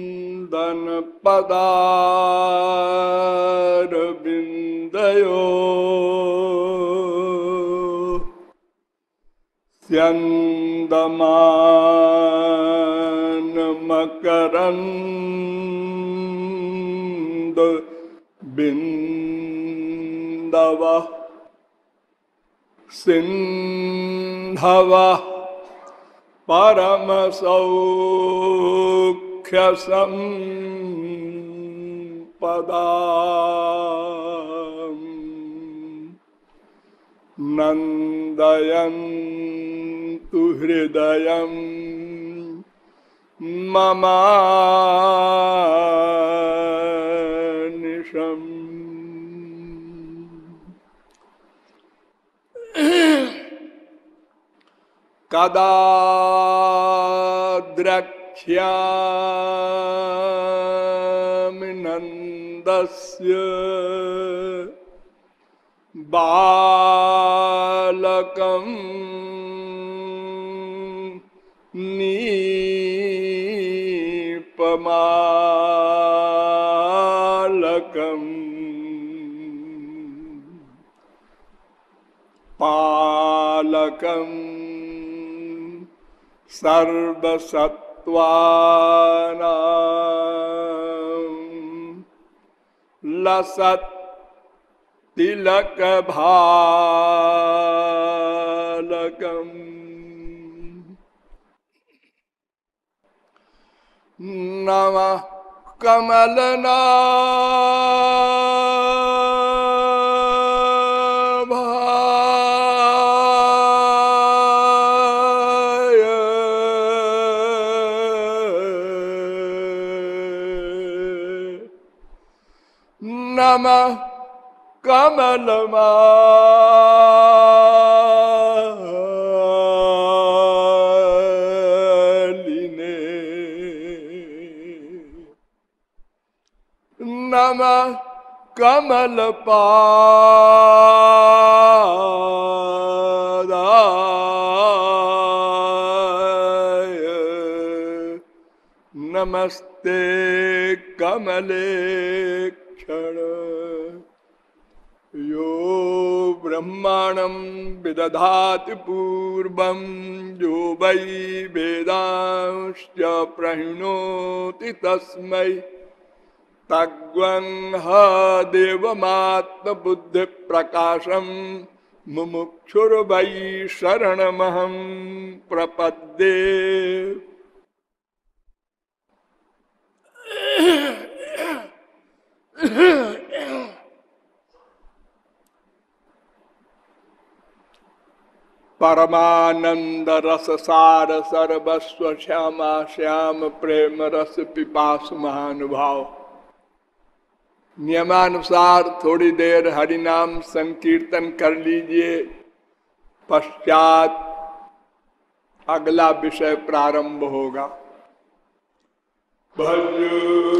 नन्दनन्दन पदारविन्दयो स्यन्दमानमकरन्द बिन्दवः सिन्धवः परम सौख्य संपदा नन्दयन्तु हृदयं ममा कदा द्रक्ष्यामि नन्दस्य बालकं नीपमालकम् पालकम् लसत् तिलकभालकम् नमः कमलना नमः कमलमा नम कमल नमस्ते कमले क्षण यो ब्रह्माणं विदधाति पूर्वं यो वै वेदांश्च प्रहिणोति तस्मै तग्वंह देवमात्मबुद्धिप्रकाशं मुमुक्षुर्वै शरणमहं प्रपद्ये परमानंद रस सार सर्वस्व श्यामा श्याम प्रेम रस पिपास महानुभाव। नियमानुसार थोड़ी देर हरिनाम संकीर्तन कर लीजिए। पश्चात अगला विषय प्रारंभ होगा। भजो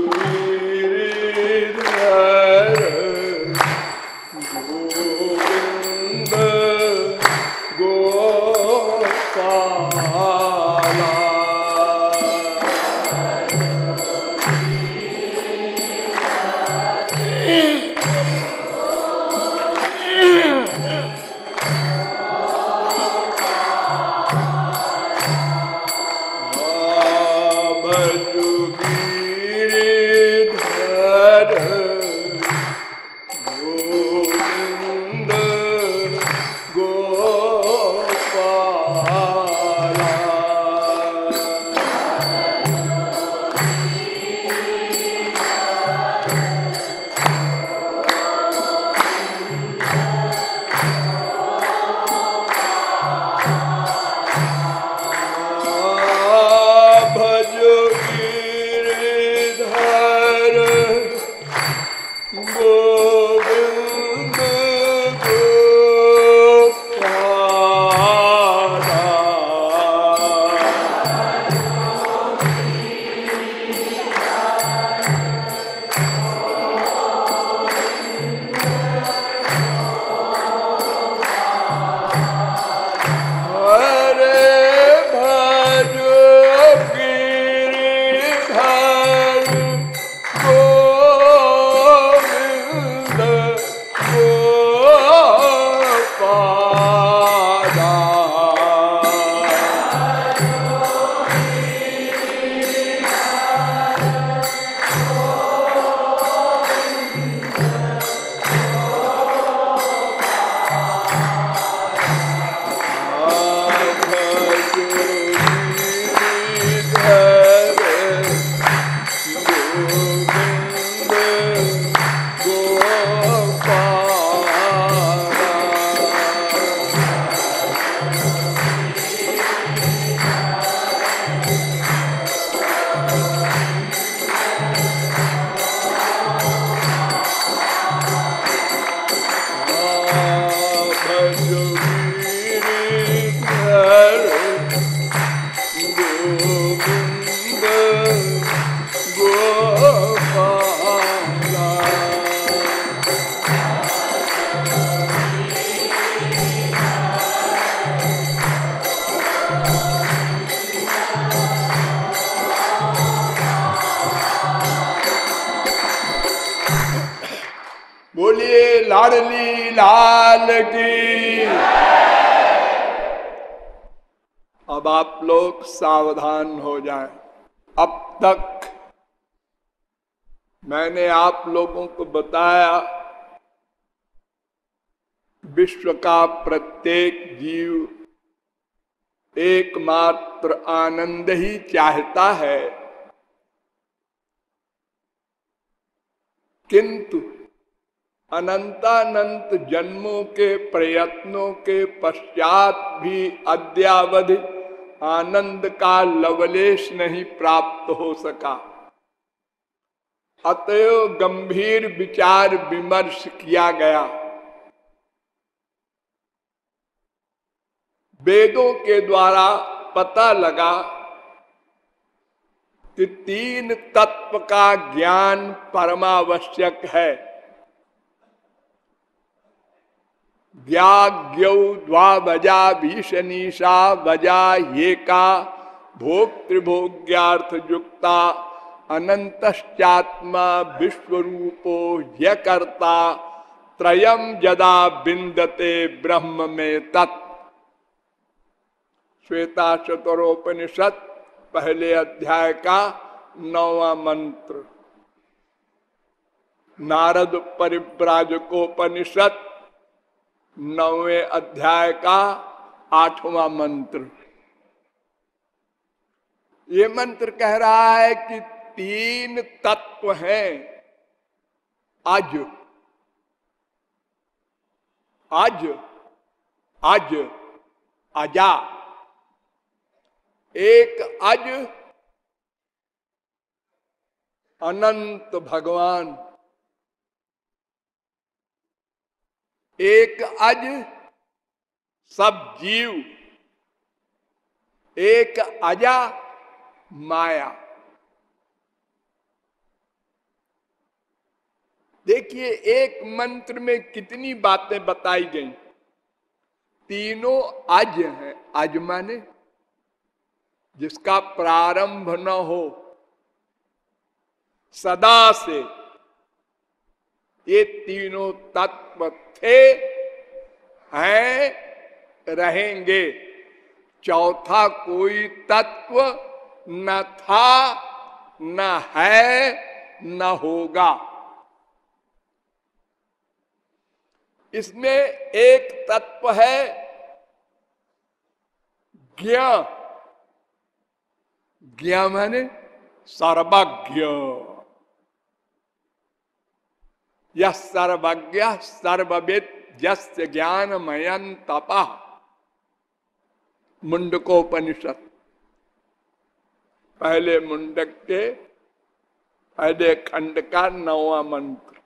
आप लोगों को बताया, विश्व का प्रत्येक जीव एकमात्र आनंद ही चाहता है। किंतु अनंतानंत जन्मों के प्रयत्नों के पश्चात भी अद्यावधि आनंद का लवलेश नहीं प्राप्त हो सका। अतएव गंभीर विचार विमर्श किया गया। वेदों के द्वारा पता लगा कि तीन तत्व का ज्ञान परमावश्यक है। ज्ञाग्यौ द्वाजा भीषणीशा बजा ये का भोक्तृभोग्यार्थ युक्ता अनंतश्चात्मा विश्वरूपो यकर्ता त्रयम जदा बिंदते ब्रह्म में तत्। श्वेता चतुरोपनिषद पहले अध्याय का नौवा मंत्र। नारद परिव्राजकोपनिषद नौवे अध्याय का आठवां मंत्र। ये मंत्र कह रहा है कि तीन तत्व हैं। आज आज आज, आजा। एक अज अनंत भगवान। एक अज सब जीव। एक अजा माया। देखिए, एक मंत्र में कितनी बातें बताई गई। तीनों अज हैं अज माने। जिसका प्रारंभ न हो, सदा से ये तीनों तत्व थे, हैं, रहेंगे। चौथा कोई तत्व न था, न है, न होगा। इसमें एक तत्व है ज्ञान। ज्ञ माने सर्वज्ञ। यह सर्वज्ञ सर्वविद जस्य ज्ञानमयन तपा। मुंडकोपनिषद पहले मुंडक के, पहले खंड का नवा मंत्र।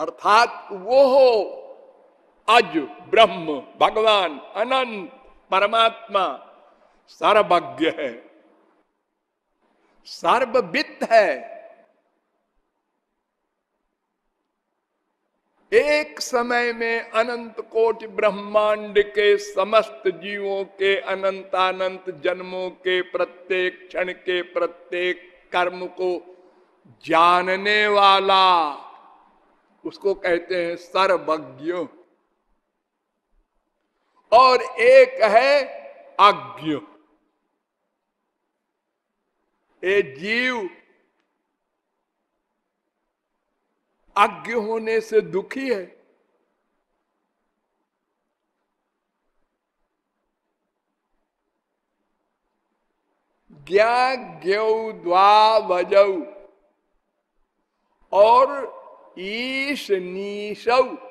अर्थात वो हो अज ब्रह्म, भगवान, अनंत, परमात्मा, सर्वज्ञ है सर्वविद है। एक समय में अनंत कोटि ब्रह्मांड के समस्त जीवों के अनंतानंत जन्मों के प्रत्येक क्षण के प्रत्येक कर्म को जानने वाला उसको कहते हैं सर्वज्ञ। और एक है अज्ञ। ए जीव। अज्ञ होने से दुखी है। ज्ञा वजऊ और ईश नीशव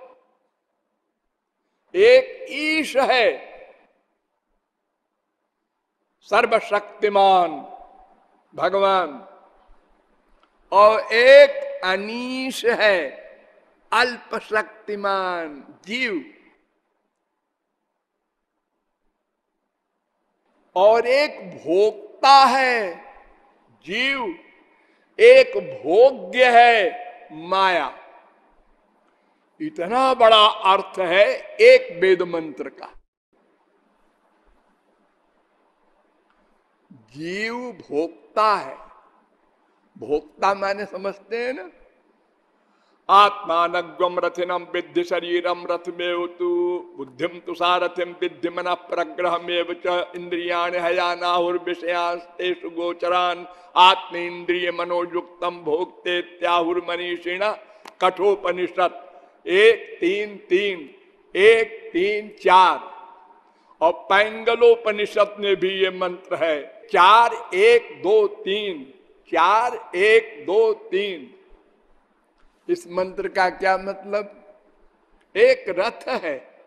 एक ईश है। सर्वशक्तिमान भगवान। और एक अनीश है। अल्प शक्तिमान जीव। और एक भोक्ता है। जीव। एक भोग्य है। माया। इतना बड़ा अर्थ है एक वेद मंत्र का। जीव भोक्ता है। भोक्ता माने समझते हैं ना? आत्मानग्वम रथिनम विद्धि शरीरम रथ में तुषारथिम विद्धि मन प्रग्रह में इंद्रिया गोचरान आत्मेन्द्रिय मनोयुक्तम भोगते त्याहुर मनीषिण कठोपनिषद एक, तीन तीन। एक, तीन, चार। और पैंगलोपनिषद में भी ये मंत्र है। चार, एक, दो, तीन। चार, एक, दो, तीन। इस मंत्र का क्या मतलब? एक रथ है।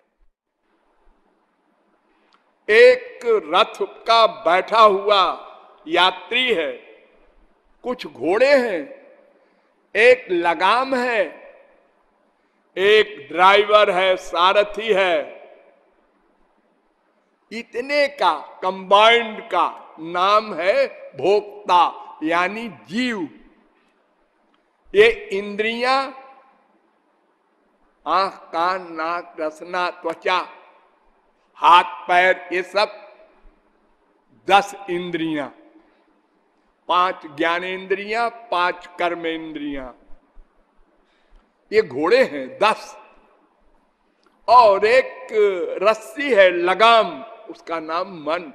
एक रथ का बैठा हुआ यात्री है। कुछ घोड़े हैं। एक लगाम है। एक ड्राइवर है, सारथी है। इतने का कंबाइंड का नाम है भोक्ता, यानी जीव। ये इंद्रियाँ, आँख, कान, नाक, रसना, त्वचा, हाथ, पैर, ये सब दस इंद्रिया। पाँच ज्ञानेन्द्रियाँ पाँच कर्म इंद्रियाँ ये घोड़े हैं, दस। और एक रस्सी है, लगाम, उसका नाम मन।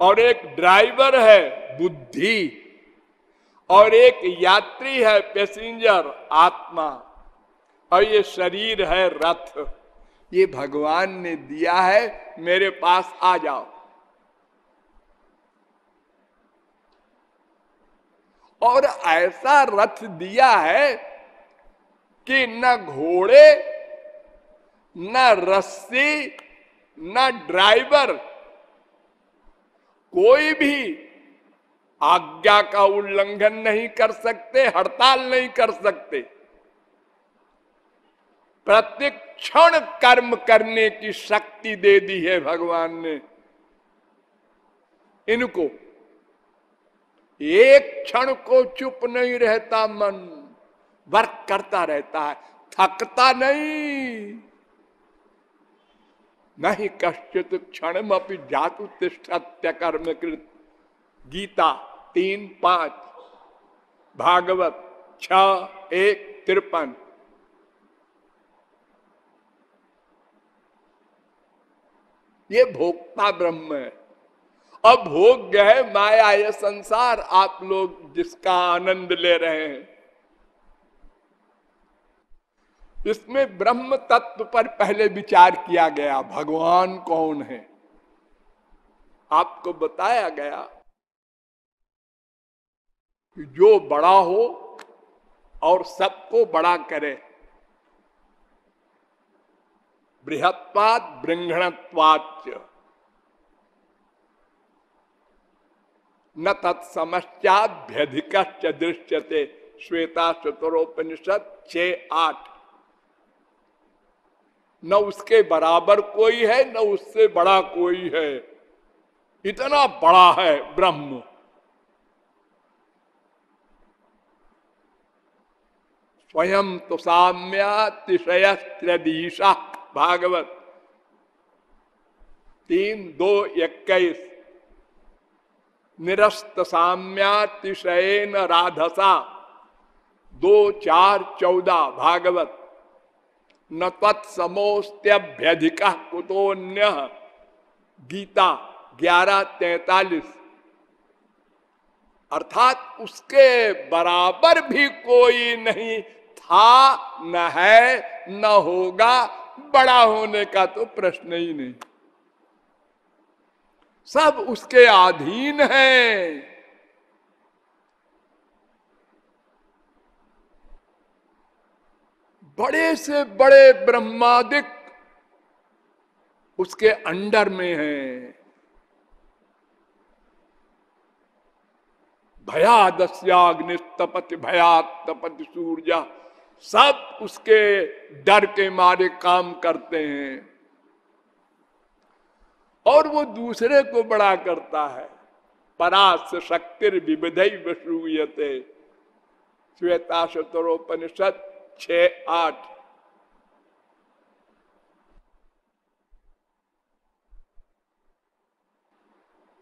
और एक ड्राइवर है, बुद्धि। और एक यात्री है पैसेंजर, आत्मा। और ये शरीर है रथ। ये भगवान ने दिया है, मेरे पास आ जाओ। और ऐसा रथ दिया है कि न घोड़े, न रस्सी, न ड्राइवर, कोई भी आज्ञा का उल्लंघन नहीं कर सकते, हड़ताल नहीं कर सकते। प्रत्येक क्षण कर्म करने की शक्ति दे दी है भगवान ने। इनको एक क्षण को चुप नहीं रहता मन, वर्क करता रहता है, थकता नहीं। नहीं कश्चित क्षण अपनी जातु तिष्ठत्य कर्म कृत। गीता तीन, पाँच। भागवत, छ, एक, तिरपन। ये भोक्ता ब्रह्म है। अब भोग्य है माया, ये संसार आप लोग जिसका आनंद ले रहे हैं। इसमें ब्रह्म तत्व पर पहले विचार किया गया, भगवान कौन है? आपको बताया गया जो बड़ा हो और सबको बड़ा करे। बृहत्वाद बृंगणत्वाच न तत्समश्चाभ्यधिक दृश्यते। श्वेता चतुरोपनिषद छ आठ। न उसके बराबर कोई है, न उससे बड़ा कोई है। इतना बड़ा है ब्रह्म। स्वयं तो साम्यातिशयस्त्रदीशा। भागवत। तीन, दो इक्कीस निरस्त साम्यातिशयन राधसा। दो, चार, चौदह। भागवत। न तत्समोस्त्यभ्यधिक कुतोन्य गीता, ग्यारह, तैतालीस। अर्थात उसके बराबर भी कोई नहीं था न है, न होगा, बड़ा होने का तो प्रश्न ही नहीं। सब उसके अधीन है। बड़े से बड़े ब्रह्मादिक उसके अंडर में है। भयादस्याग्निस्तपति भयात तपति सूर्या सब उसके डर के मारे काम करते हैं। और वो दूसरे को बड़ा करता है। परास शक्ति विविधई श्वेता शतरोपनिषद छ आठ।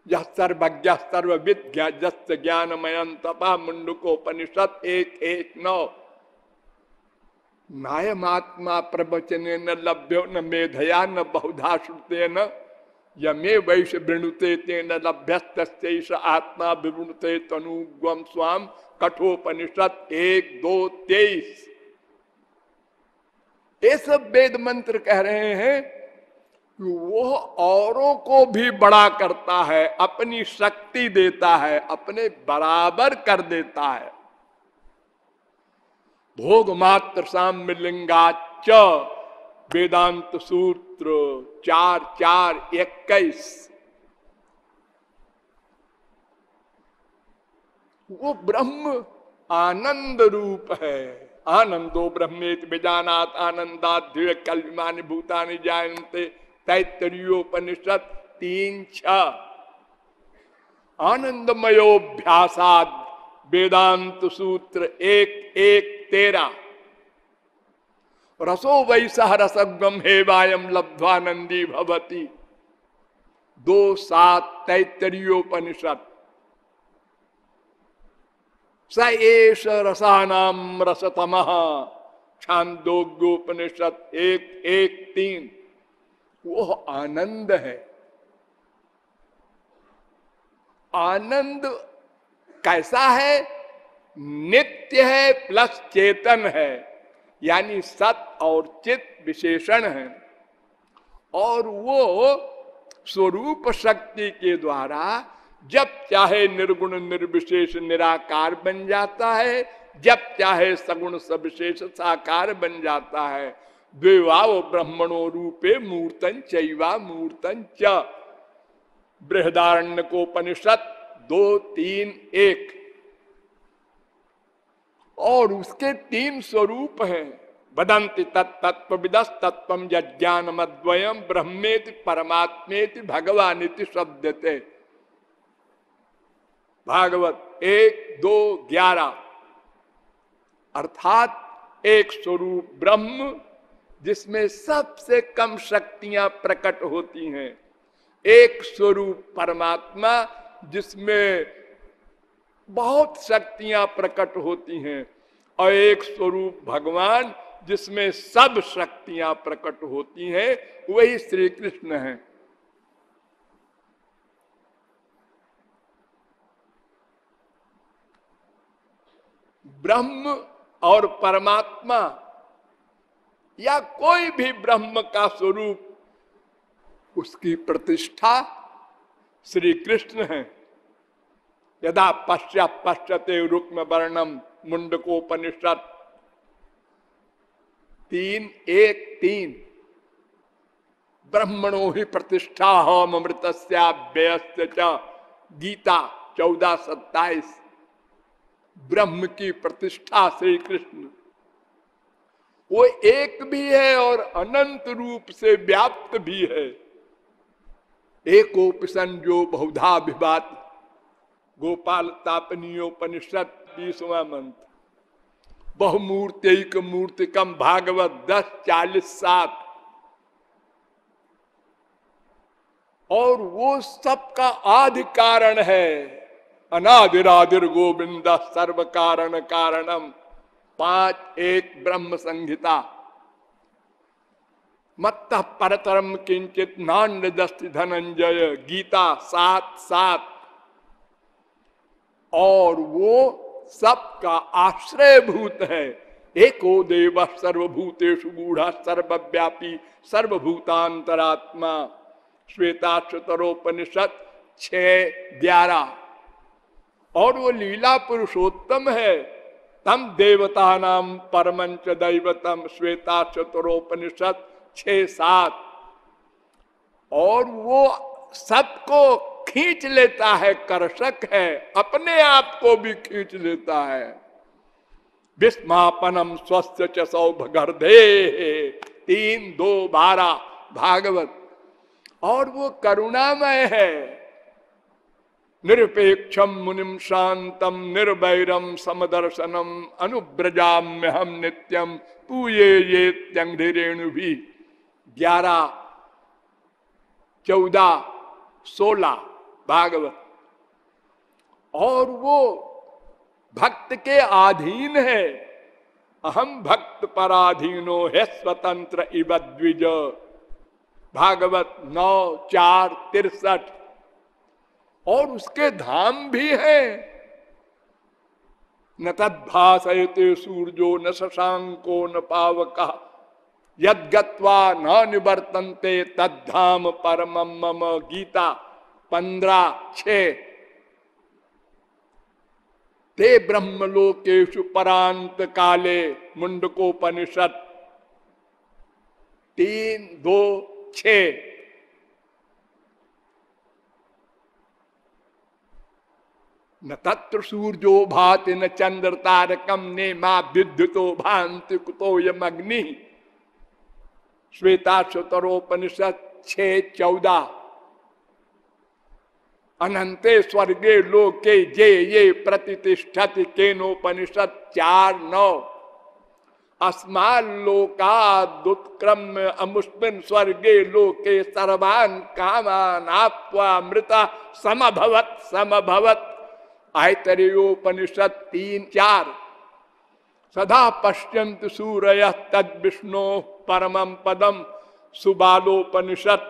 यह सर्वज्ञ सर्वविद जस्त ज्ञानमयन तपा मुंडकोपनिषद एक एक नौ। नायमात्मा प्रवचन न लभ्यो न मेधया न बहुधा श्रुते न यमे वैश वृणुते तेन लभ्यस्त आत्मा विवृणुते तनुगम स्वाम कठोपनिषद एक दो तेईस ये सब वेद मंत्र कह रहे हैं कि वो औरों को भी बड़ा करता है, अपनी शक्ति देता है, अपने बराबर कर देता है। भोग मात्र साम्य लिंगाच वेदांत सूत्र चार चार इक्कीस वो ब्रह्म आनंद रूप है। आनंदो ब्रह्मेत बेजानात आनंदात कल्मानी भूतानि जायते तैतरीयोपनिषद तीन छ आनंदमयोभ्यासाद वेदांत सूत्र एक एक तेरा। रसो वैसह रसगम हे वायम लब्ध्वानंदी भवती। दो सात तैतरीयोपनिषद। स एष रसानाम रसतम। छांदोग्योपनिषद एक एक, तीन। वो आनंद है। आनंद कैसा है? नित्य है प्लस चेतन है, यानी सत और चित विशेषण है। और वो स्वरूप शक्ति के द्वारा जब चाहे निर्गुण, निर्विशेष, निराकार बन जाता है, जब चाहे सगुण, सविशेष, साकार बन जाता है। द्वेवाव ब्रह्मणो रूपे मूर्तन चैवा मूर्तन च। बृहदारण्य को उपनिषद दो, तीन, एक। और उसके तीन स्वरूप हैं। बदंती तत्व विदस तत्व ज्ञान मद्वयम परमात्मेति भगवान शब्दते भागवत एक, दो, ग्यारह। अर्थात एक स्वरूप ब्रह्म, जिसमें सबसे कम शक्तियाँ प्रकट होती हैं। एक स्वरूप परमात्मा, जिसमें बहुत शक्तियाँ प्रकट होती हैं। और एक स्वरूप भगवान, जिसमें सब शक्तियाँ प्रकट होती हैं, वही श्री कृष्ण है। ब्रह्म और परमात्मा, या कोई भी ब्रह्म का स्वरूप, उसकी प्रतिष्ठा श्री कृष्ण है। यदा पश्चात पश्चते रुक्म वर्णम मुंडकोपनिषद तीन, एक, तीन। ब्रह्मणो ही प्रतिष्ठा हम अमृत गीता चौदह सत्ताईस। ब्रह्म की प्रतिष्ठा श्री कृष्ण वो एक भी है और अनंत रूप से व्याप्त भी है। एक एकोपसन जो बहुधा विवाद गोपाल तापनीयोपनिषद बीसवा मंत्र। बहुमूर्तिक मूर्तिकम भागवत दस चालीस सात। और वो सबका आदि कारण है। अनादिरादिर गोविंद सर्व कारण कारणम। पाँच एक ब्रह्म संहिता। मत परतरम किंचित नान्य दस्ति धनंजय। गीता सात सात। और वो सबका आश्रय भूत है। एको देव सर्वभूतेषु गूढ़, सर्वव्यापी, सर्वभूतांतरात्मा। श्वेता श्वेताक्षतरोपनिषद छ ग्यारह। और वो लीला पुरुषोत्तम है। तम देवता नाम परमंच दैवतम श्वेता चतुरोपनिषद छ सात। और वो सबको खींच लेता है, कर्षक है, अपने आप को भी खींच लेता है। विस्मापनम स्वस्थ चौभगर्धे तीन, दो, बारह, भागवत। और वो करुणामय है। निरपेक्षम मुनिम शांतम निर्वैरम समदर्शनम अनुब्रजाम्य हम नित्यम, पूये ये त्यंगेणु भी। ग्यारह, चौदह, सोलह भागवत। और वो भक्त के अधीन है। अहम भक्त पराधीनो है स्वतंत्र इव द्विज। भागवत नौ, चार, तिरसठ। और उसके धाम भी हैं। न तद्भाषयते सूर्यो, न शशांको, न पावका। यद्गत्वा न निवर्तनते तद्धाम परम मम गीता। पंद्रह छ ते ब्रह्मलोकेशु परांत काले मुंडकोपनिषद तीन, दो छ न तत्र सूर्यो भाति, न चंद्र तारकम ने माँ विद्युतो भांति कुतो यम अग्नि श्वेता सुतरोपनिषद छ चौदह। अनंते स्वर्गे लोके जे ये प्रतिष्ठत केनोपनिषद चार नौ। अस्मालोकादुत्क्रम अमुस्मिन स्वर्गे लोके सर्वान कामान आपवा मृता समभवत समभवत। आयतरियोपनिषद तीन चार। सदा पश्यंत सूर्य तद विष्णु परम पदम। सुबालोपनिषद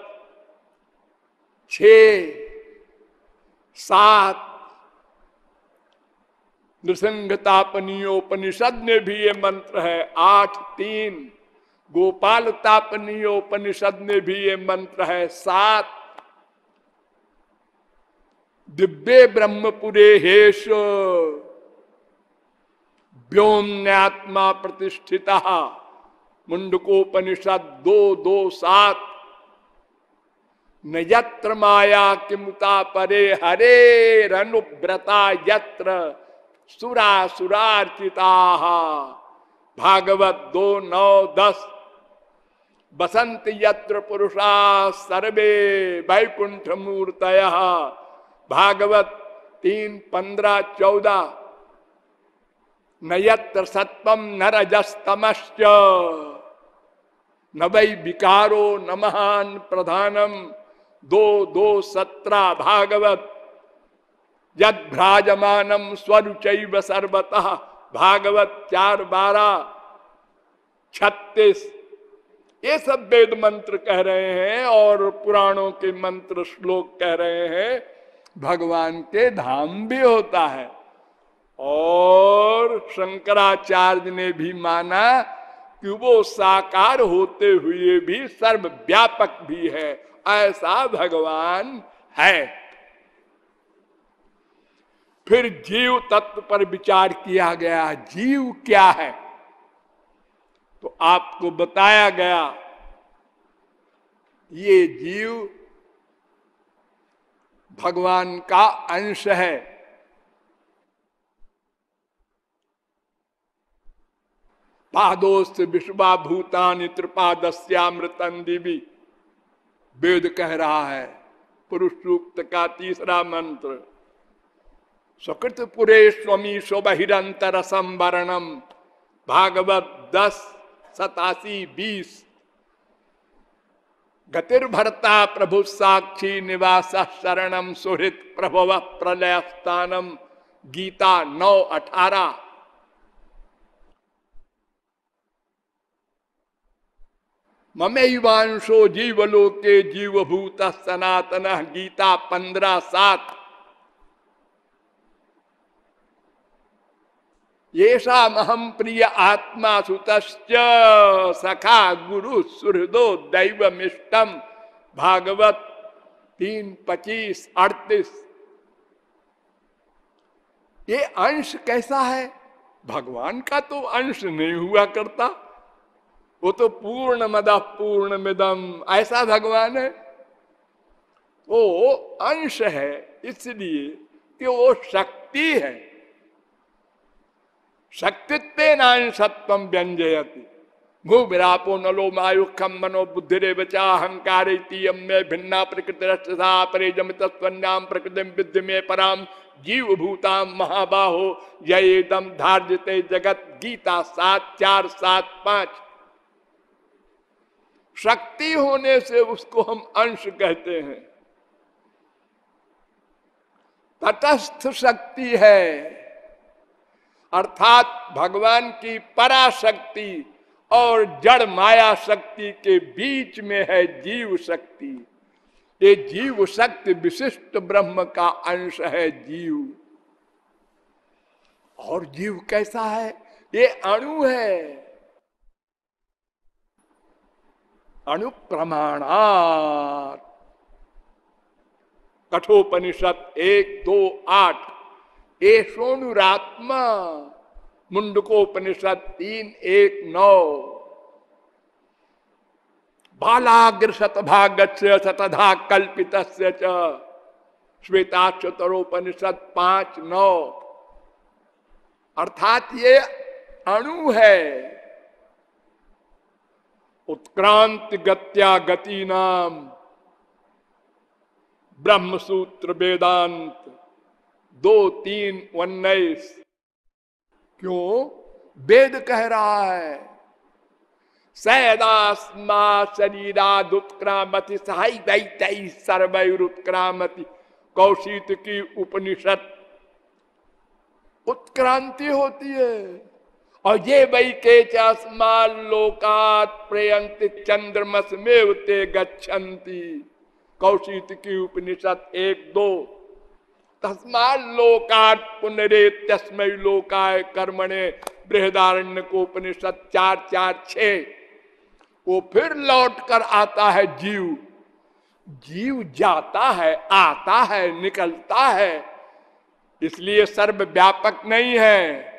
छ। सात नृसिंहतापनीयोपनिषद में भी ये मंत्र है आठ तीन। गोपाल तापनीयोपनिषद में भी ये मंत्र है सात। दिव्य ब्रह्मपुरे हेश। व्योम्यात्मा प्रतिष्ठिता। मुंडकोपनिषद दो दो सात। नयत्र माया किमुता परे हरे रनुव्रता यत्र सुरा सुरार्चिता भागवत दो नौ दस। बसंत यत्र पुरुषा सर्वे वैकुंठ मूर्त भागवत तीन, पंद्रह, चौदह। नयत्र सत्वम न रजस्तमश्च न वै विकारो न महान प्रधानम। दो दो सत्रह भागवत। यद भ्राजमानम स्वरुच सर्वतः। भागवत चार बारह, छत्तीस। ये सब वेद मंत्र कह रहे हैं और पुराणों के मंत्र श्लोक कह रहे हैं। भगवान के धाम भी होता है। और शंकराचार्य ने भी माना कि वो साकार होते हुए भी सर्वव्यापक भी है। ऐसा भगवान है। फिर जीव तत्व पर विचार किया गया, जीव क्या है? तो आपको बताया गया, ये जीव भगवान का अंश है। पादोस्त विश्वा भूतान त्रिपादस्यामृतन देवी। वेद कह रहा है पुरुष सूक्त का तीसरा मंत्र। सुकृत पुरे स्वमी बहिरंतर संवरणम भागवत दस, सतासी, बीस। गतिर्भरता प्रभु साक्षी निवास शरणम सुहृत प्रभव प्रलय स्थानम गीता नौ अठारह। ममेवांशो जीवलोके जीवभूत सनातन गीता पंद्रह सात। येषा महम प्रिय आत्मा सुत सखा गुरु सुहृदो दैव मिष्टम भागवत तीन, पच्चीस, अड़तीस। ये अंश कैसा है? भगवान का तो अंश नहीं हुआ करता। वो तो पूर्ण मद पूर्ण मिदम। ऐसा भगवान है। वो अंश है, इसलिए कि वो शक्ति है। शक्तित्व नांशत्व व्यंजयती। भू विरापो नलो मायुखम मनो बुद्धि बचा अहंकार भिन्ना प्रकृति परे जमितस्वन्याम प्रकृति विद्य में पराम जीव भूताम महाबाहो। यदम धार्जते जगत गीता सात, चार, सात, पाँच। शक्ति होने से उसको हम अंश कहते हैं। तटस्थ शक्ति है। अर्थात भगवान की पराशक्ति और जड़ माया शक्ति के बीच में है जीव शक्ति। ये जीव शक्ति विशिष्ट ब्रह्म का अंश है जीव। और जीव कैसा है? ये अणु है। अणु प्रमाणात कठोपनिषद एक, दो, आठ। ए सोनुरात्मा मुंडकोपनिषद तीन, एक, नौ। बालाग्र शतभाग शतधा कल्पित श्वेता चतरोपनिषद पाँच, नौ। अर्थात ये अणु है उत्क्रांत गत्या गति नाम ब्रह्म सूत्र वेदांत दो तीन उन्नीस क्यों? वेद कह रहा है, सैदास्मा शरीरादुत्क्रामति सहाय वैतई सर्वैरुत्क्रामति। कौशित की उपनिषद, उत्क्रांति होती है। और ये वही के चस्मा लोकात प्रयंत चंद्रमस में ते गच्छन्ति। कौशित की उपनिषद एक दो। तस्मा लोकात पुनरे तस्मय लोकाय कर्मणे बृहदारण्य को उपनिषद चार चार, छ। वो फिर लौट कर आता है जीव। जीव जाता है, आता है, निकलता है। इसलिए सर्वव्यापक नहीं है।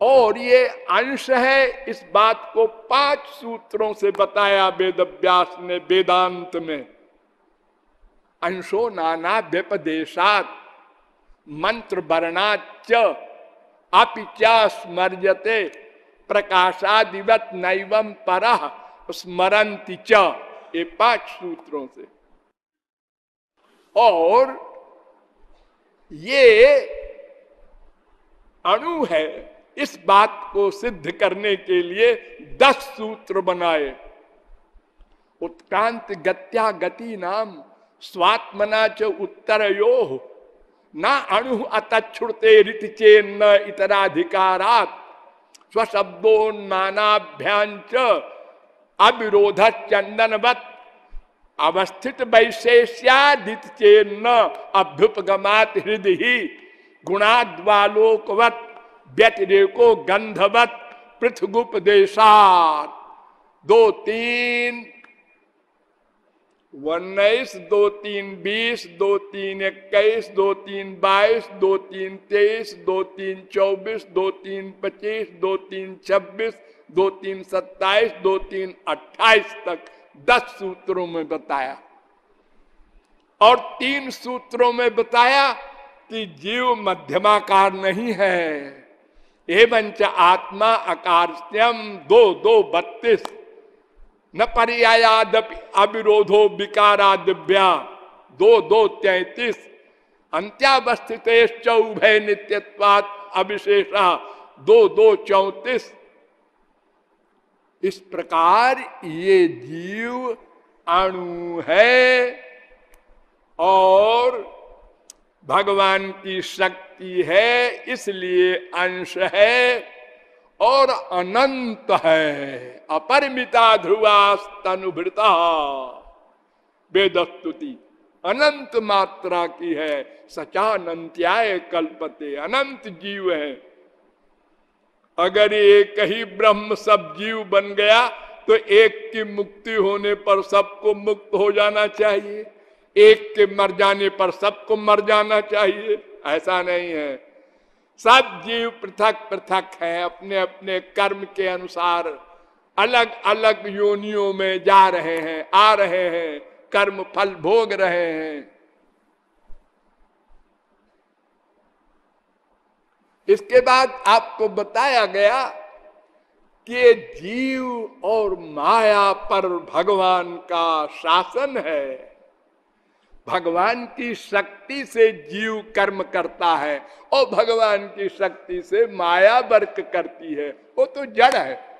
और ये अंश है इस बात को पाँच सूत्रों से बताया वेद व्यास ने वेदांत में। अंशो नाना व्यपदेशात मंत्र वर्णाच अपिचा स्मर्जते प्रकाशादिवत नैवम पर स्मरंति च, ये पाँच सूत्रों से। और ये अणु है इस बात को सिद्ध करने के लिए दस सूत्र बनाए। उत्क्रांत गत्या गति नाम, स्वात्मना च उत्तर यो न अणु अतछुड़ते ऋत चेन्न इतराधिकारात स्वशब्दोन्मानाभ्यांच अविरोध चंदनवत अवस्थित वैशेष्यादित चेन्न अभ्युपगमात हृदय गुणाद्वालोकवत। व्यतिरेको गंधवत पृथ्गुपदेशात दो तीन, उन्नीस, दो तीन बीस, दो तीन इक्कीस, दो तीन बाईस, दो तीन तेईस, दो तीन चौबीस, दो तीन पच्चीस, दो तीन छब्बीस, दो तीन सत्ताईस, दो तीन अट्ठाईस तक दस सूत्रों में बताया। और तीन सूत्रों में बताया कि जीव मध्यमाकार नहीं है। एवं च आत्मा अकार्यम दो दो बत्तीस। न पर्यायाद अविरोधो विकारादिव्या दो दो तैतीस। अंत्यावस्थित चौभय नित्यत्वात अविशेषा दो दो चौतीस। इस प्रकार ये जीव अणु है और भगवान की शक्ति है, इसलिए अंश है और अनंत है। अपरिमिता ध्रुवास्तनुभृता वेदस्तुति, अनंत मात्रा की है। सचानंत्याय कल्पते, अनंत जीव है। अगर एक ही ब्रह्म सब जीव बन गया तो एक की मुक्ति होने पर सबको मुक्त हो जाना चाहिए। एक के मर जाने पर सबको मर जाना चाहिए। ऐसा नहीं है। सब जीव पृथक पृथक है, अपने अपने कर्म के अनुसार अलग अलग योनियों में जा रहे हैं, आ रहे हैं, कर्म फल भोग रहे हैं। इसके बाद आपको बताया गया कि जीव और माया पर भगवान का शासन है। भगवान की शक्ति से जीव कर्म करता है और भगवान की शक्ति से माया वर्क करती है। वो तो जड़ है।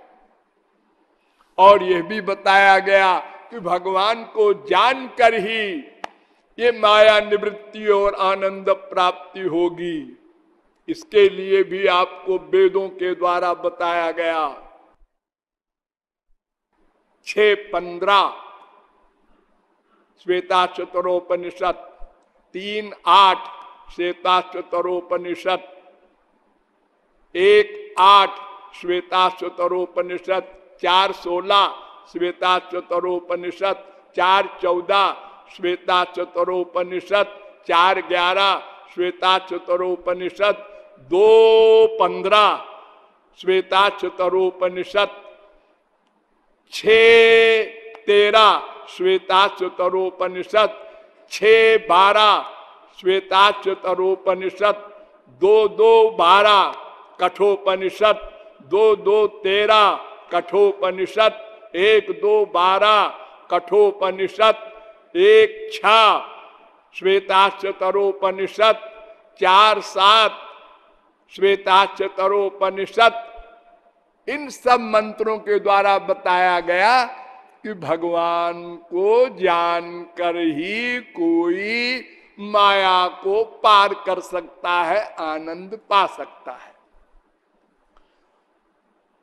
और यह भी बताया गया कि भगवान को जानकर ही ये माया निवृत्ति और आनंद प्राप्ति होगी। इसके लिए भी आपको वेदों के द्वारा बताया गया। छ पंद्रह श्वेता चतरोपनिषद तीन आठ श्वेता चतरोपनिषद एक आठ श्वेता चतरोपनिषद चार सोलह श्वेता चतरोपनिषद चार चौदह श्वेता चतरोपनिषद चार ग्यारह श्वेता चतरोपनिषद दो पंद्रह श्वेता चतरोपनिषद छ तेरह श्वेता चतरोपनिषद छ बारह श्वेताचतरोपनिषद दो दो बारह कठोपनिषद दो दो तेरह कठोपनिषद एक दो बारह कठोपनिषद एक छ। श्वेताश्चतरोपनिषद चार सात। श्वेताश्चतरोपनिषद इन सब मंत्रों के द्वारा बताया गया कि भगवान को जानकर ही कोई माया को पार कर सकता है, आनंद पा सकता है।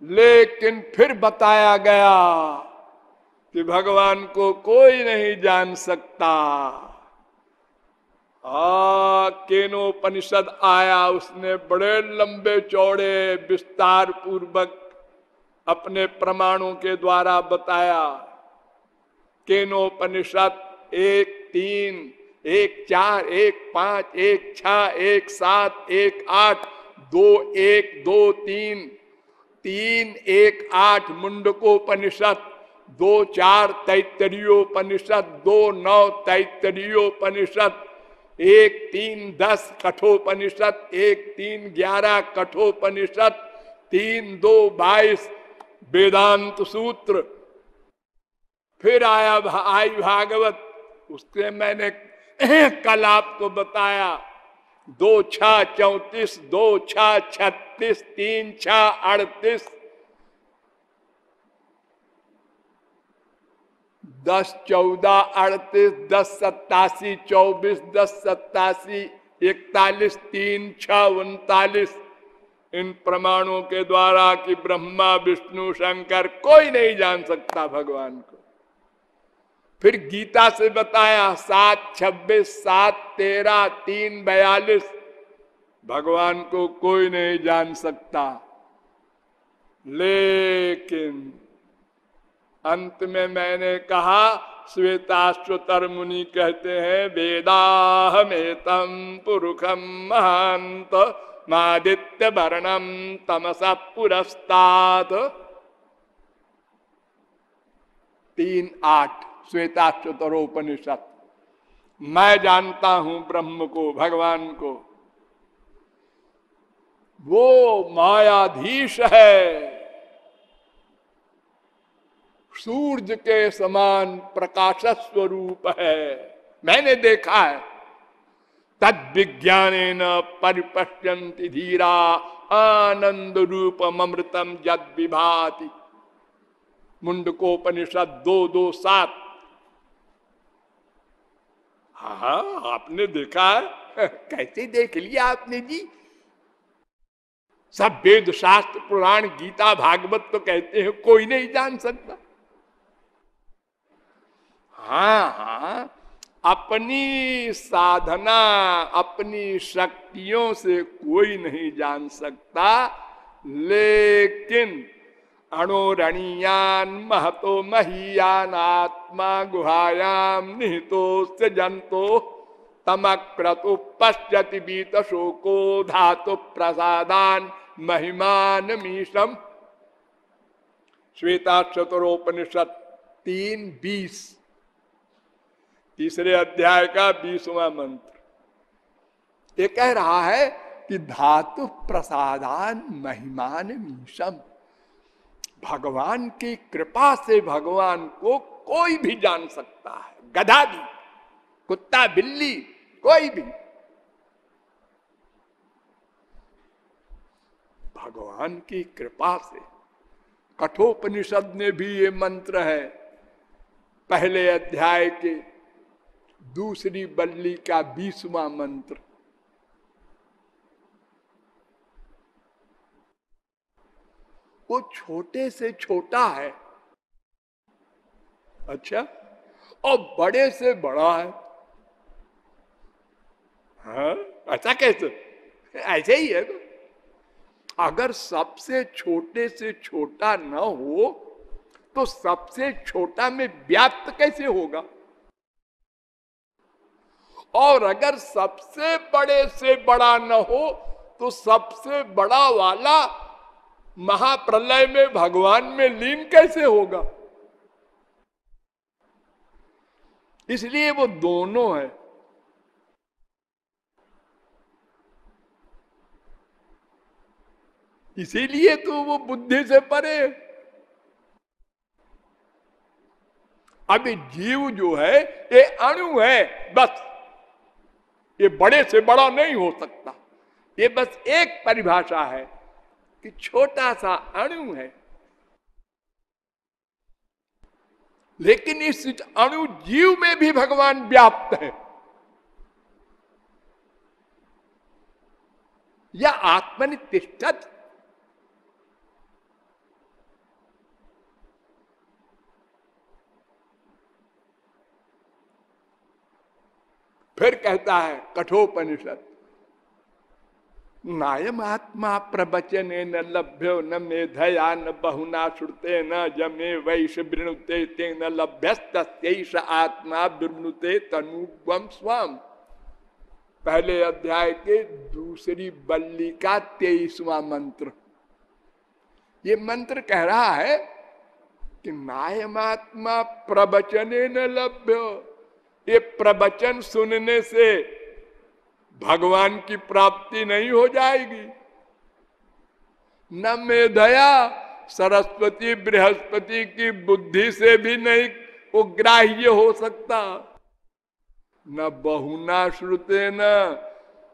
लेकिन फिर बताया गया कि भगवान को कोई नहीं जान सकता। केनो केनोपनिषद आया, उसने बड़े लंबे चौड़े विस्तार पूर्वक अपने प्रमाणों के द्वारा बताया। केनोपनिषद, एक तीन, एक चार, एक पाँच, एक छ, एक सात, एक आठ, दो एक, दो तीन तीन एक आठ मुंडकोपनिषद, दो चार तैतरीयोपनिषद दो नौ तैतरीयोपनिषद एक तीन दस कठोपनिषद, एक तीन ग्यारह कठोपनिषद, तीन दो बाईस वेदांत सूत्र फिर आया आई भागवत। उसके मैंने कल आपको बताया। दो छ चौतीस, दो छ छत्तीस, तीन छ अड़तीस। दस चौदह अड़तीस, दस सत्तासी चौबीस, दस सत्तासी इकतालीस, तीन छ उनतालीस। इन प्रमाणों के द्वारा कि ब्रह्मा, विष्णु, शंकर कोई नहीं जान सकता भगवान को। फिर गीता से बताया, सात छब्बीस, सात तेरह, तीन बयालीस। भगवान को कोई नहीं जान सकता। लेकिन अंत में मैंने कहा, श्वेताश्वतर मुनि कहते हैं, वेदाहमेतम पुरुषम महांत मादित्य वर्णम तमसा पुरस्ताद तीन आठ। श्वेताश्वतरोपनिषद मैं जानता हूँ ब्रह्म को, भगवान को। वो मायाधीश है। सूर्य के समान प्रकाश स्वरूप है। मैंने देखा है। तद विज्ञान परिपश्यंति धीरा आनंद रूप अमृतम जद विभाति मुंडकोपनिषद दो दो सात। हाँ आपने देखा है। कैसे देख लिया आपने जी? सब वेद शास्त्र पुराण, गीता, भागवत तो कहते हैं, कोई नहीं जान सकता। हाँ हाँ अपनी साधना, अपनी शक्तियों से कोई नहीं जान सकता, लेकिन अणोरणीयान महतो महीयान आत्मा गुहायाम निहितो जंतो तमक्रतु पश्यति बीत शोको धातु प्रसादान महिमान मीशम श्वेता चतुरोपनिषद तीन बीस। तीसरे अध्याय का बीसवा मंत्र। ये कह रहा है कि धातु प्रसादान महिमान मीशम भगवान की कृपा से भगवान को कोई भी जान सकता है। गधा भी, कुत्ता, बिल्ली, कोई भी। भगवान की कृपा से कठोपनिषद में भी ये मंत्र है। पहले अध्याय के दूसरी बल्ली का बीसवा मंत्र। वो छोटे से छोटा है अच्छा और बड़े से बड़ा है। हाँ ऐसा कैसे? ऐसे ही है तो अगर सबसे छोटे से छोटा न हो तो सबसे छोटा में व्याप्त कैसे होगा? और अगर सबसे बड़े से बड़ा न हो तो सबसे बड़ा वाला महाप्रलय में भगवान में लीन कैसे होगा? इसलिए वो दोनों है। इसीलिए तो वो बुद्धि से परे। अभी जीव जो है, ये अणु है, बस। ये बड़े से बड़ा नहीं हो सकता। ये बस एक परिभाषा है कि छोटा सा अणु है। लेकिन इस अणु जीव में भी भगवान व्याप्त है। या आत्मनिष्ठत फिर कहता है कठोपनिषद नायम आत्मा प्रवचन न लभ्यो न मेधया न बहुना श्रुते न जमे वैश वृणुते न लभ्यस्त आत्मा वृणुते तनुगम स्वम पहले अध्याय के दूसरी बल्ली का तेईसवा मंत्र। ये मंत्र कह रहा है कि नायमात्मा प्रवचने न लभ्यो। ये प्रवचन सुनने से भगवान की प्राप्ति नहीं हो जाएगी। न मेधया सरस्वती, बृहस्पति की बुद्धि से भी नहीं वो ग्राह्य हो सकता। न बहुना श्रुते न।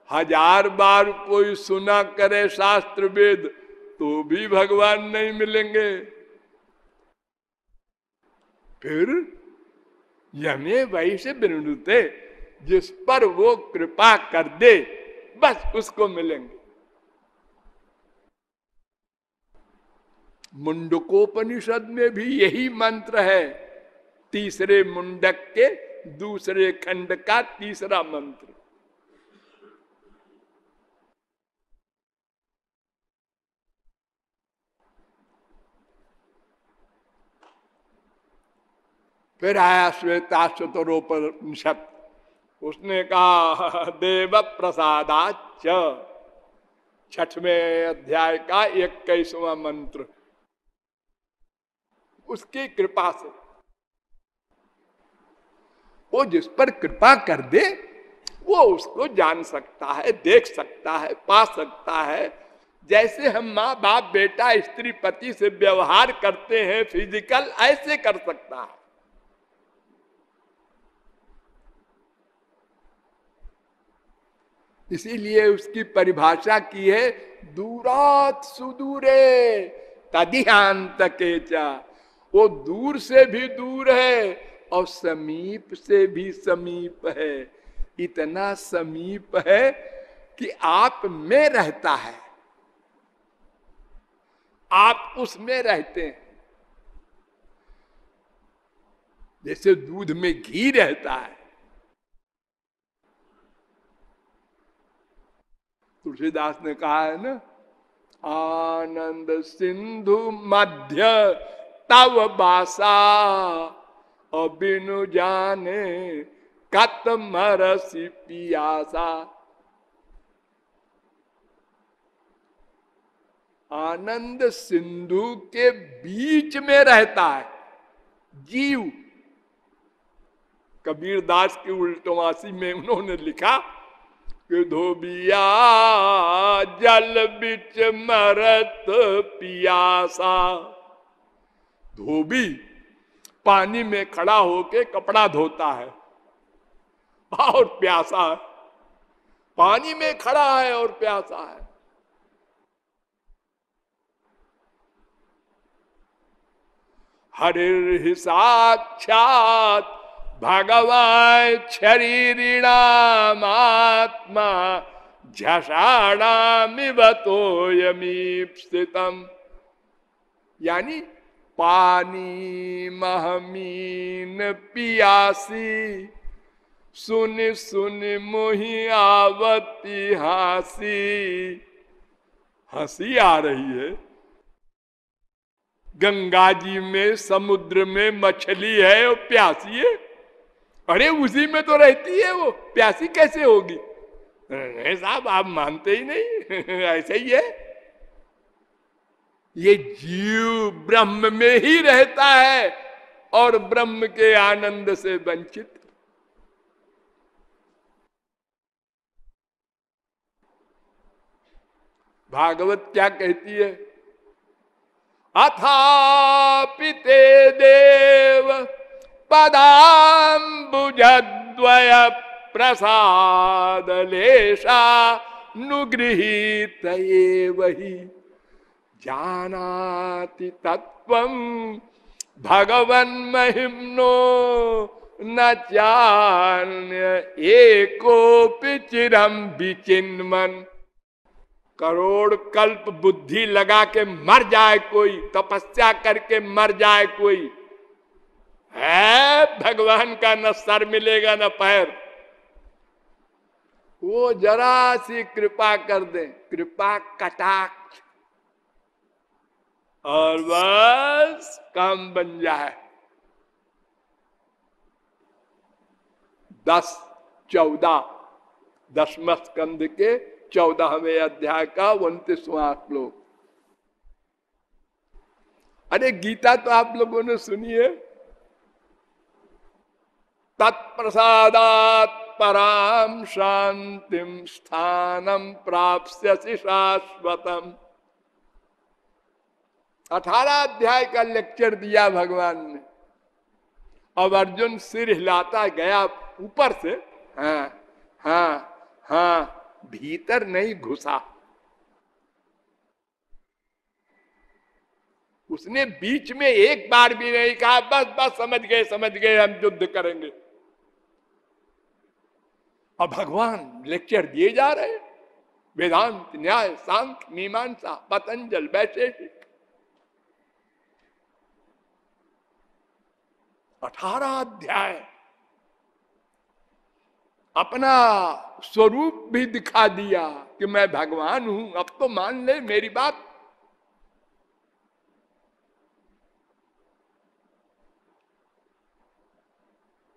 हज़ार बार कोई सुना करे शास्त्र वेद तो भी भगवान नहीं मिलेंगे। फिर यमे वैसे वृणुते जिस पर वो कृपा कर दे, बस उसको मिलेंगे। मुंडकोपनिषद में भी यही मंत्र है। तीसरे मुंडक के दूसरे खंड का तीसरा मंत्र। फिर आया श्वेता शतरोपनिषद उसने कहा देव प्रसादाच छठवें अध्याय का इक्कीसवा मंत्र। उसकी कृपा से। वो जिस पर कृपा कर दे, वो उसको जान सकता है, देख सकता है, पा सकता है। जैसे हम माँ बाप बेटा, स्त्री, पति से व्यवहार करते हैं, फ़िज़िकल, ऐसे कर सकता है। इसीलिए उसकी परिभाषा की है, दूरात सुदूरे तदिहांत के वो दूर से भी दूर है और समीप से भी समीप है। इतना समीप है कि आप में रहता है। आप उसमें रहते हैं। जैसे दूध में घी रहता है। तुलसीदास ने कहा है ना, आनंद सिंधु मध्य, तव बासा, अबिनु जाने, कत मरसी पियासा। आनंद सिंधु के बीच में रहता है, जीव। कबीर दास की उल्टवासी में उन्होंने लिखा धोबिया, जल बिच मरत पियासा। धोबी पानी में खड़ा होके कपड़ा धोता है और प्यासा है। पानी में खड़ा है और प्यासा है। भगवान शरीरिणात्मा झषाणामिवतोयमीप्सितम यानी पानी महमीन पियासी, सुन सुन मोही आवती हासी। हँसी आ रही है। गंगा जी में समुद्र में मछली है और प्यासी है। अरे उसी में तो रहती है वो, प्यासी कैसे होगी? साहब, आप मानते ही नहीं, ऐसे ही है। ये जीव ब्रह्म में ही रहता है और ब्रह्म के आनंद से वंचित। भागवत क्या कहती है? अथा पिते देव पदाम्बुजद्वय प्रसाद लेशा नुगृहित वही जानाति भगवन महिमनो न चान्य एकोपि चिरम विचिन्मन करोड़ कल्प बुद्धि लगा के मर जाए कोई, तपस्या करके मर जाए कोई है, भगवान का न सर मिलेगा न पैर। वो जरा सी कृपा कर दे, कृपा कटाक्ष। और बस काम बन जाए। दस, चौदह दसम स्कंद के चौदहवें अध्याय का उन्तीसवां श्लोक। अरे गीता तो आप लोगों ने सुनी है। तत्प्रसादात पराम शांतिम स्थानम प्राप्त शाश्वतम। अठारह अध्याय का लेक्चर दिया भगवान ने। अब अर्जुन सिर हिलाता गया ऊपर से। हाँ हाँ हाँ भीतर नहीं घुसा। उसने बीच में एक बार भी नहीं कहा, बस बस, समझ गए समझ गए, हम युद्ध करेंगे। अब भगवान लेक्चर दिए जा रहे वेदांत, न्याय सांख मीमांसा, पतंजल, वैशेषिक। अठारह अध्याय। अपना स्वरूप भी दिखा दिया कि मैं भगवान हूँ। अब तो मान ले मेरी बात।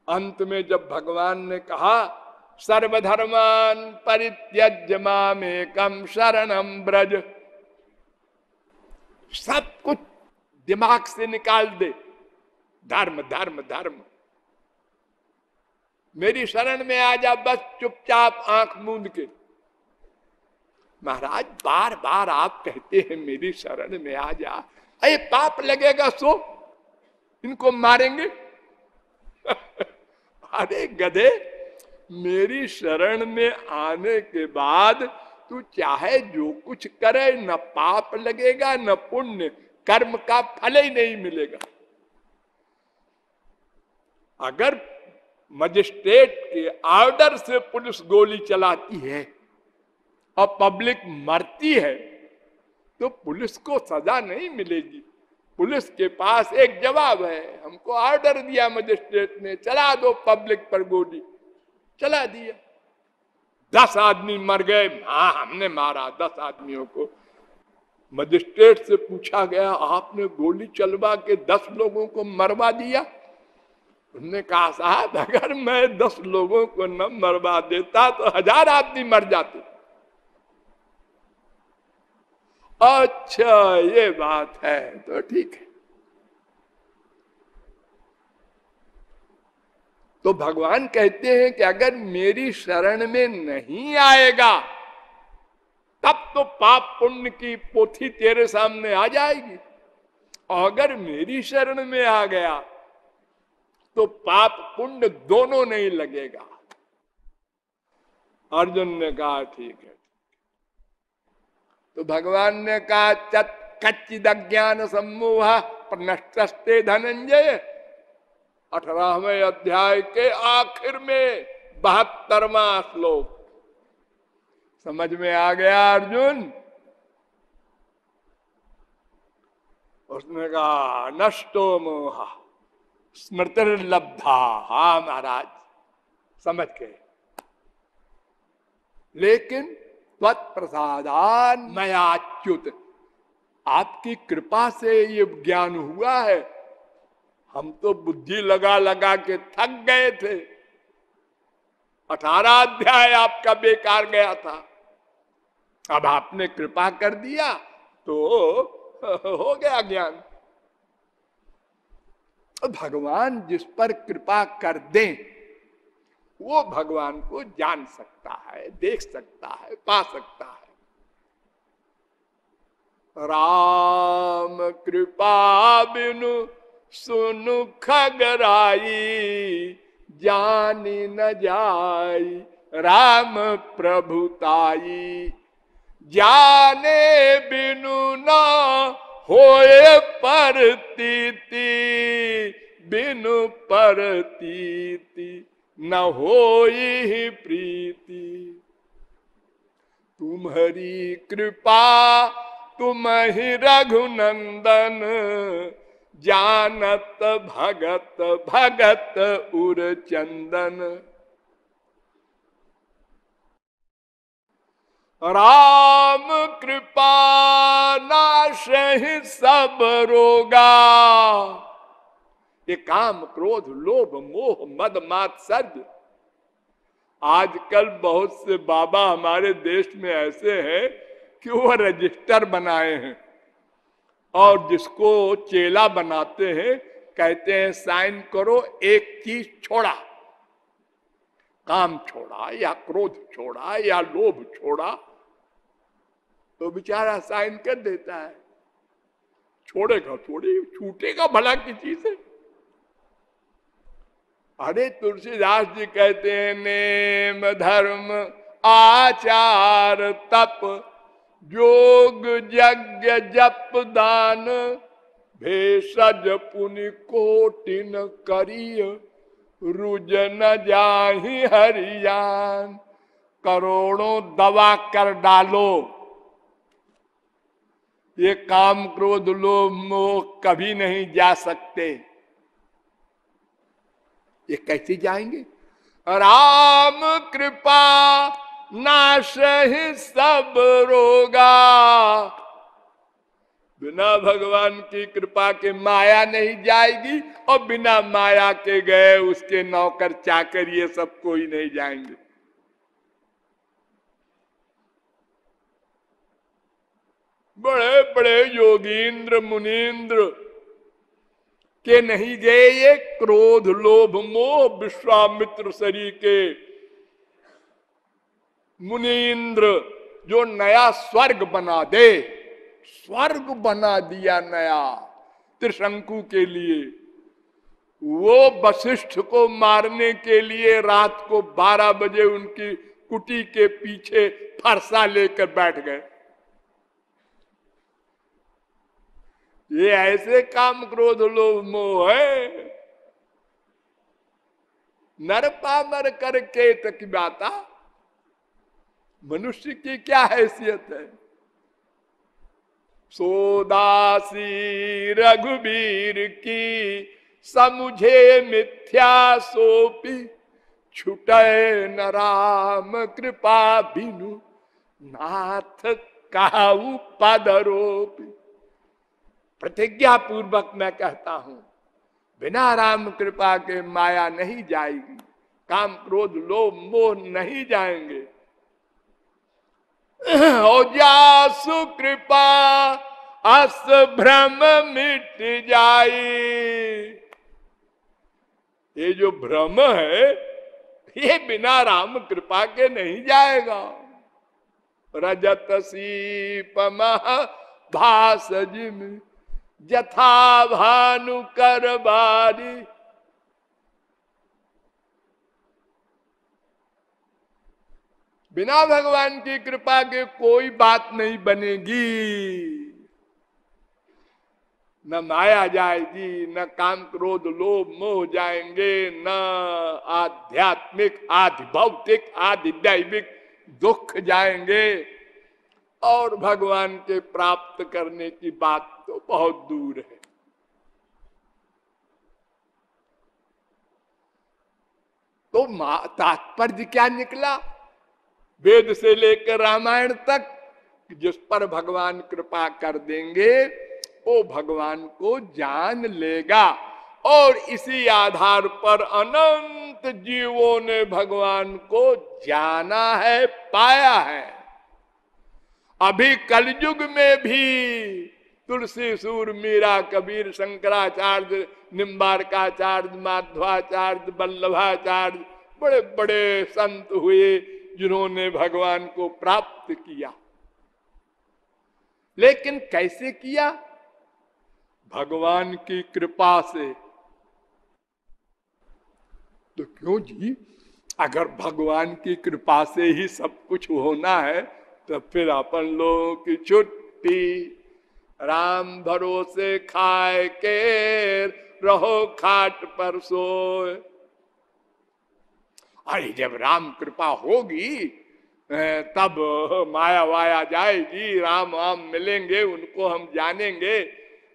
अंत में जब भगवान ने कहा सर्वधर्मान परित्यज्य मामेकम शरणम ब्रज सब कुछ दिमाग से निकाल दे। धर्म धर्म धर्म। मेरी शरण में आ जा, बस चुपचाप आँख मूंद के। महाराज बार बार आप कहते हैं, मेरी शरण में आ जा। अरे, पाप लगेगा सो, इनको मारेंगे। अरे, गधे। मेरी शरण में आने के बाद तू चाहे जो कुछ करे, न पाप लगेगा, न पुण्य, कर्म का फल ही नहीं मिलेगा। अगर मजिस्ट्रेट के ऑर्डर से पुलिस गोली चलाती है और पब्लिक मरती है तो पुलिस को सजा नहीं मिलेगी। पुलिस के पास एक जवाब है, हमको ऑर्डर दिया मजिस्ट्रेट ने, चला दो पब्लिक पर गोली। चला दिया। दस आदमी मर गए। हाँ हमने मारा दस आदमियों को। मजिस्ट्रेट से पूछा गया, आपने गोली चलवा के दस लोगों को मरवा दिया? उन्होंने कहा, साहब, अगर मैं दस लोगों को न मरवा देता तो हज़ार आदमी मर जाते। अच्छा ये बात है तो ठीक है। तो भगवान कहते हैं कि अगर मेरी शरण में नहीं आएगा, तब तो पाप पुण्य की पोथी तेरे सामने आ जाएगी। और अगर मेरी शरण में आ गया तो पाप पुण्य दोनों नहीं लगेगा। अर्जुन ने कहा, ठीक है तो भगवान ने कहा, चत कच्चिद ज्ञान सम्मोह नष्टस्ते धनंजय। अठारहवें अध्याय के आखिर में बहत्तरवा श्लोक। समझ में आ गया अर्जुन? उसने कहा, नष्टो मोह स्मृति लब्धा हा महाराज। समझ गए लेकिन तत्प्रसादान मयाच्युत। आपकी कृपा से ये ज्ञान हुआ है हम तो बुद्धि लगा लगा के थक गए थे। अठारह अध्याय आपका बेकार गया था। अब आपने कृपा कर दिया तो हो गया ज्ञान। भगवान जिस पर कृपा कर दें, वो भगवान को जान सकता है, देख सकता है, पा सकता है। राम कृपा बिनु सुनु खगराई, जानी न जाई, राम प्रभुताई जाने बिनु न होए परतीति, बिनु परतीति न होई प्रीति। तुम्हारी कृपा, तुम ही रघुनंदन जानत भगत भगत उर चंदन। राम कृपा नाश सब रोगा। ये काम क्रोध, लोभ, मोह, मद मात सद आजकल बहुत से बाबा हमारे देश में ऐसे हैं कि वो रजिस्टर बनाए हैं। और जिसको चेला बनाते हैं, कहते हैं, साइन करो, एक चीज़ छोड़ा। काम छोड़ा या क्रोध छोड़ा या लोभ छोड़ा। तो बेचारा साइन कर देता है। छोड़ेगा थोड़ी, छूटेगा भला किसी से। अरे तुलसीदास जी कहते हैं, नेम, धर्म, आचार, तप जोग यज्ञ जप दान, भेषज पुनि कोटिन करिय, रुज न जाही हरियान। करोड़ों दवा कर डालो। ये काम क्रोध लोभ मोह कभी नहीं जा सकते। ये कैसे जाएँगे? राम कृपा नाश ही सब रोगा। बिना भगवान की कृपा के माया नहीं जाएगी और बिना माया के गए उसके नौकर चाकर ये सब कोई नहीं जाएँगे। बड़े बड़े योगींद्र मुनीन्द्र के नहीं गए ये क्रोध, लोभ, मोह, विश्वामित्र शरीर के। मुनीन्द्र जो नया स्वर्ग बना दे। स्वर्ग बना दिया नया त्रिशंकु के लिए। वो वशिष्ठ को मारने के लिए रात को 12 बजे उनकी कुटी के पीछे फरसा लेकर बैठ गए। ये ऐसे काम क्रोध लोभ मोह है। नर पामर करके तक बाता मनुष्य की क्या हैसियत है? सोदासी रघुवीर की समुझे मिथ्या सोपी छुटे न राम कृपा बिनु नाथ काऊ पदरोपी प्रतिज्ञा पूर्वक मैं कहता हूँ, बिना राम कृपा के माया नहीं जाएगी, काम क्रोध लोभ मोह नहीं जाएँगे। जासु कृपा, अस भ्रम मिट जाई। ये जो भ्रम है, ये बिना राम कृपा के नहीं जाएगा। रजत सीपम भास जिम जथा भानु कर बारी बिना भगवान की कृपा के कोई बात नहीं बनेगी। न माया जाएगी, न काम क्रोध लोभ मोह जाएँगे, न आध्यात्मिक आदि भौतिक आदि दैविक दुख जाएँगे। और भगवान के प्राप्त करने की बात तो बहुत दूर है। तो तात्पर्य क्या निकला? वेद से लेकर रामायण तक जिस पर भगवान कृपा कर देंगे, वो भगवान को जान लेगा। और इसी आधार पर अनंत जीवों ने भगवान को जाना है, पाया है। अभी कलयुग में भी तुलसी सूर मीरा कबीर, शंकराचार्य, निम्बारकाचार्य, माधवाचार्य वल्लभाचार्य बड़े बड़े संत हुए। जिन्होंने भगवान को प्राप्त किया। लेकिन कैसे किया? भगवान की कृपा से। तो क्यों जी? अगर भगवान की कृपा से ही सब कुछ होना है तो फिर अपन लोगों की छुट्टी। राम भरोसे खाए के रहो खाट पर सोए। अरे जब राम कृपा होगी तब माया वाया जाएगी, राम राम मिलेंगे, उनको हम जानेंगे।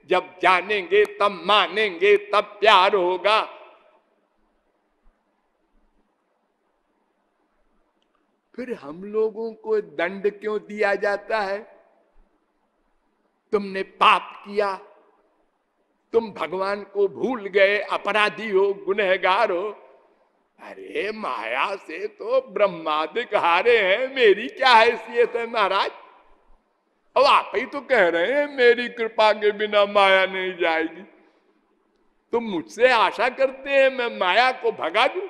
जब जानेंगे, तब मानेंगे, तब प्यार होगा। फिर हम लोगों को दंड क्यों दिया जाता है? तुमने पाप किया, तुम भगवान को भूल गए, अपराधी हो, गुनहगार हो अरे माया से तो ब्रह्मादिक हारे हैं, मेरी क्या हैसियत है महाराज? अब आप ही तो कह रहे हैं, मेरी कृपा के बिना माया नहीं जाएगी। तो मुझसे आशा करते हैं, मैं माया को भगा दू?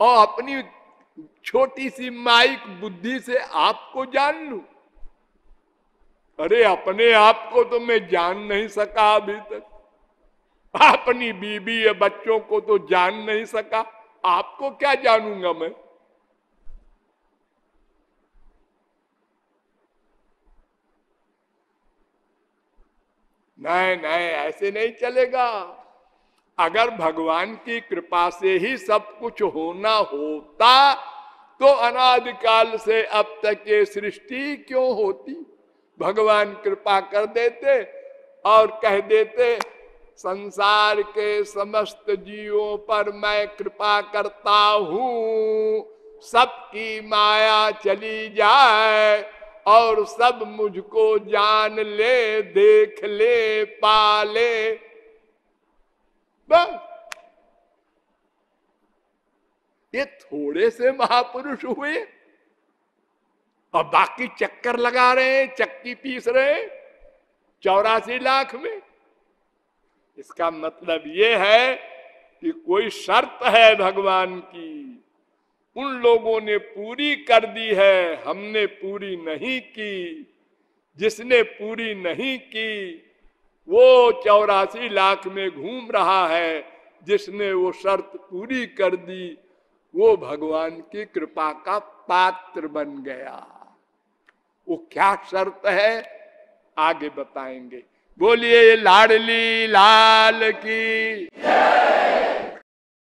और अपनी छोटी सी माइक बुद्धि से आपको जान लू? अरे अपने आप को तो मैं जान नहीं सका अभी तक। अपनी बीबी या बच्चों को तो जान नहीं सका। आपको क्या जानूँगा मैं? नहीं नहीं ऐसे नहीं चलेगा। अगर भगवान की कृपा से ही सब कुछ होना होता तो अनादिकाल से अब तक ये सृष्टि क्यों होती? भगवान कृपा कर देते और कह देते संसार के समस्त जीवों पर मैं कृपा करता हूँ। सबकी माया चली जाए और सब मुझको जान ले, देख ले पाले बस। ये थोड़े से महापुरुष हुए और बाकी चक्कर लगा रहे हैं, चक्की पीस रहे चौरासी लाख में। इसका मतलब ये है कि कोई शर्त है भगवान की। उन लोगों ने पूरी कर दी है, हमने पूरी नहीं की। जिसने पूरी नहीं की, वो चौरासी लाख में घूम रहा है। जिसने वो शर्त पूरी कर दी, वो भगवान की कृपा का पात्र बन गया। वो क्या शर्त है, आगे बताएँगे। बोलिए लाडली लाल की।